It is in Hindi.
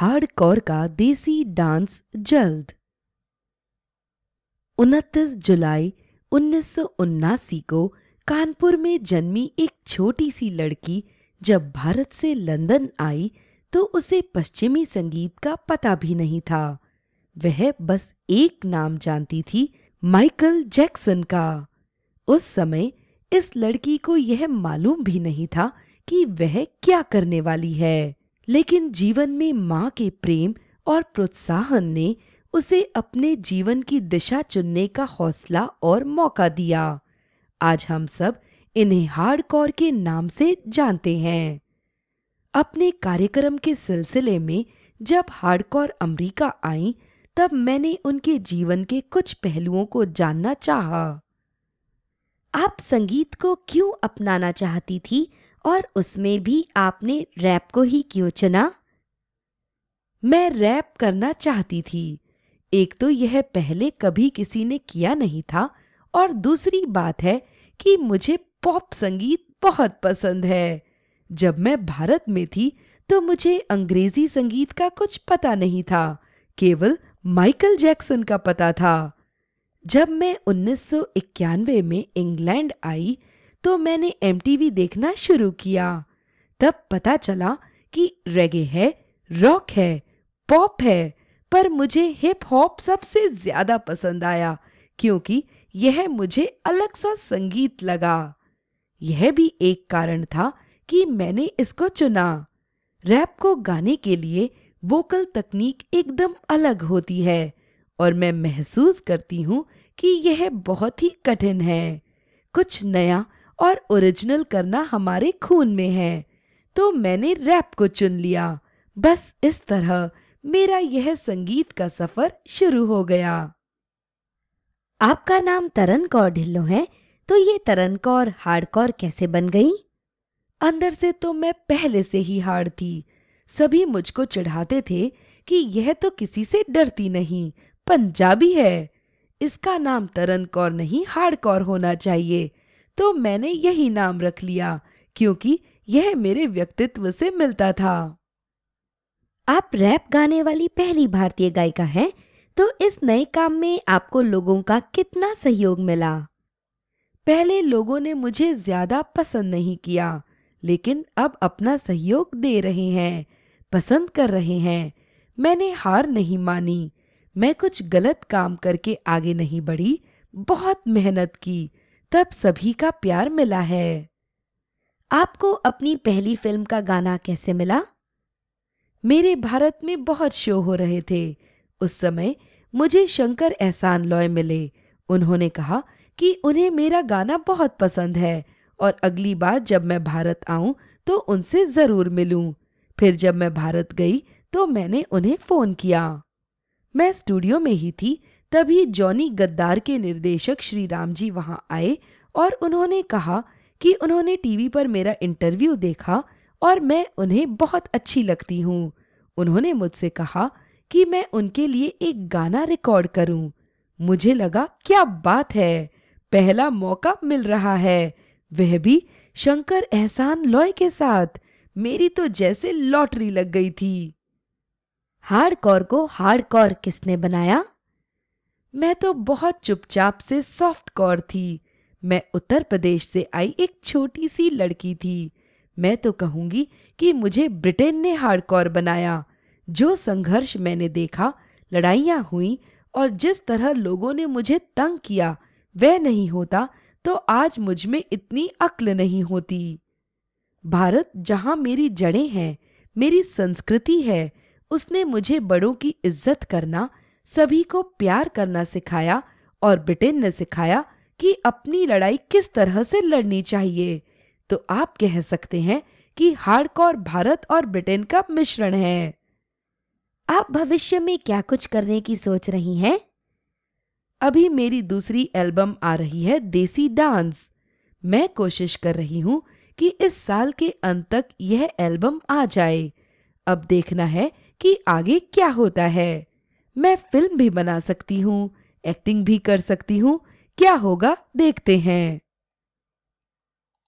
हार्डकॉर का देसी डांस जल्द। 29 जुलाई उन्नीस को कानपुर में जन्मी एक छोटी सी लड़की जब भारत से लंदन आई तो उसे पश्चिमी संगीत का पता भी नहीं था। वह बस एक नाम जानती थी, माइकल जैक्सन का। उस समय इस लड़की को यह मालूम भी नहीं था कि वह क्या करने वाली है। लेकिन जीवन में माँ के प्रेम और प्रोत्साहन ने उसे अपने जीवन की दिशा चुनने का हौसला और मौका दिया आज हम सब इन्हें हार्डकॉर के नाम से जानते हैं अपने कार्यक्रम के सिलसिले में जब हार्डकॉर अमेरिका आई, तब मैंने उनके जीवन के कुछ पहलुओं को जानना चाहा। आप संगीत को क्यों अपनाना चाहती थी और उसमें भी आपने रैप को ही क्यों चुना? मैं रैप करना चाहती थी। एक तो यह पहले कभी किसी ने किया नहीं था और दूसरी बात है कि मुझे पॉप संगीत बहुत पसंद है। जब मैं भारत में थी तो मुझे अंग्रेज़ी संगीत का कुछ पता नहीं था, केवल माइकल जैक्सन का पता था। जब मैं उन्नीस सौ इक्यानवे में इंग्लैंड आई तो मैंने एम देखना शुरू किया। तब पता चला कि रेगे है रॉक है पॉप है, पर मुझे हिप हॉप सबसे ज़्यादा पसंद आया, क्योंकि यह मुझे अलग सा संगीत लगा। यह भी एक कारण था कि मैंने इसको चुना। रैप को गाने के लिए वोकल तकनीक एकदम अलग होती है, और मैं महसूस करती हूँ कि यह बहुत ही कठिन है। कुछ नया और ओरिजिनल करना हमारे खून में है। तो मैंने रैप को चुन लिया। बस इस तरह मेरा यह संगीत का सफ़र शुरू हो गया। आपका नाम तरन कौर ढिल्लो है तो ये तरन कौर हार्ड कौर कैसे बन गई? अंदर से तो मैं पहले से ही हार्ड थी। सभी मुझको चढ़ाते थे कि यह तो किसी से डरती नहीं, पंजाबी है। इसका नाम तरन कौर नहीं हार्ड कौर होना चाहिए। तो मैंने यही नाम रख लिया क्योंकि यह मेरे व्यक्तित्व से मिलता था। आप रैप गाने वाली पहली भारतीय गायिका हैं तो इस नए काम में आपको लोगों का कितना सहयोग मिला? पहले लोगों ने मुझे ज़्यादा पसंद नहीं किया लेकिन अब अपना सहयोग दे रहे हैं पसंद कर रहे हैं। मैंने हार नहीं मानी मैं कुछ गलत काम करके आगे नहीं बढ़ी बहुत मेहनत की तब सभी का प्यार मिला है। आपको अपनी पहली फ़िल्म का गाना कैसे मिला? मेरे भारत में बहुत शो हो रहे थे। उस समय मुझे शंकर एहसान लॉय मिले। उन्होंने कहा कि उन्हें मेरा गाना बहुत पसंद है और अगली बार जब मैं भारत आऊँ तो उनसे ज़रूर मिलूं। फिर जब मैं भारत गई तो मैंने उन्हें फ़ोन किया। मैं स्टूडियो में ही थी तभी जॉनी गद्दार के निर्देशक श्री राम जी वहाँ आए और उन्होंने कहा कि उन्होंने टीवी पर मेरा इंटरव्यू देखा और मैं उन्हें बहुत अच्छी लगती हूँ। उन्होंने मुझसे कहा कि मैं उनके लिए एक गाना रिकॉर्ड करूँ। मुझे लगा, क्या बात है, पहला मौका मिल रहा है। वह भी, शंकर एहसान लॉय के साथ, मेरी तो जैसे लॉटरी लग गई थी। हार्डकॉर को हार्डकॉर किसने बनाया? मैं तो बहुत चुपचाप से सॉफ्ट कॉर थी। मैं उत्तर प्रदेश से आई एक छोटी सी लड़की थी। मैं तो कहूँगी कि मुझे ब्रिटेन ने हार्ड हार्डकॉर बनाया। जो संघर्ष मैंने देखा, लड़ाइयाँ हुई और जिस तरह लोगों ने मुझे तंग किया, वह नहीं होता तो आज मुझमें इतनी अक्ल नहीं होती। भारत, जहाँ मेरी जड़ें हैं, मेरी संस्कृति है, उसने मुझे बड़ों की इज़्ज़त करना सभी को प्यार करना सिखाया और ब्रिटेन ने सिखाया कि अपनी लड़ाई किस तरह से लड़नी चाहिए। तो आप कह सकते हैं कि हार्डकोर भारत और ब्रिटेन का मिश्रण है। आप भविष्य में क्या कुछ करने की सोच रही हैं? अभी मेरी दूसरी एल्बम आ रही है देसी डांस। मैं कोशिश कर रही हूँ कि इस साल के अंत तक यह एल्बम आ जाए। अब देखना है कि आगे क्या होता है। मैं फ़िल्म भी बना सकती हूँ, एक्टिंग भी कर सकती हूँ। क्या होगा? देखते हैं।